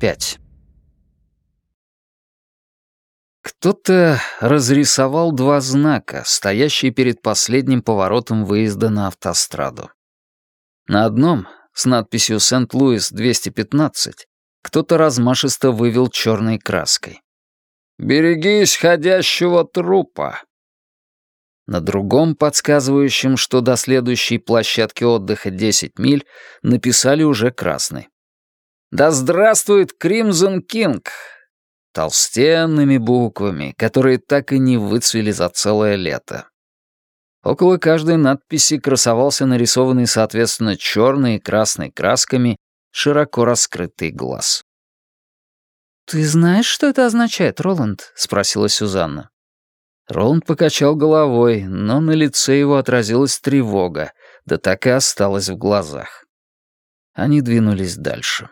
5. Кто-то разрисовал два знака, стоящие перед последним поворотом выезда на автостраду. На одном, с надписью «Сент-Луис 215», кто-то размашисто вывел черной краской. «Берегись ходящего трупа!» На другом, подсказывающем, что до следующей площадки отдыха 10 миль, написали уже красный. «Да здравствует Кримзон Кинг!» Толстенными буквами, которые так и не выцвели за целое лето. Около каждой надписи красовался нарисованный, соответственно, черной и красной красками широко раскрытый глаз. «Ты знаешь, что это означает, Роланд?» — спросила Сюзанна. Роланд покачал головой, но на лице его отразилась тревога, да так и осталась в глазах. Они двинулись дальше.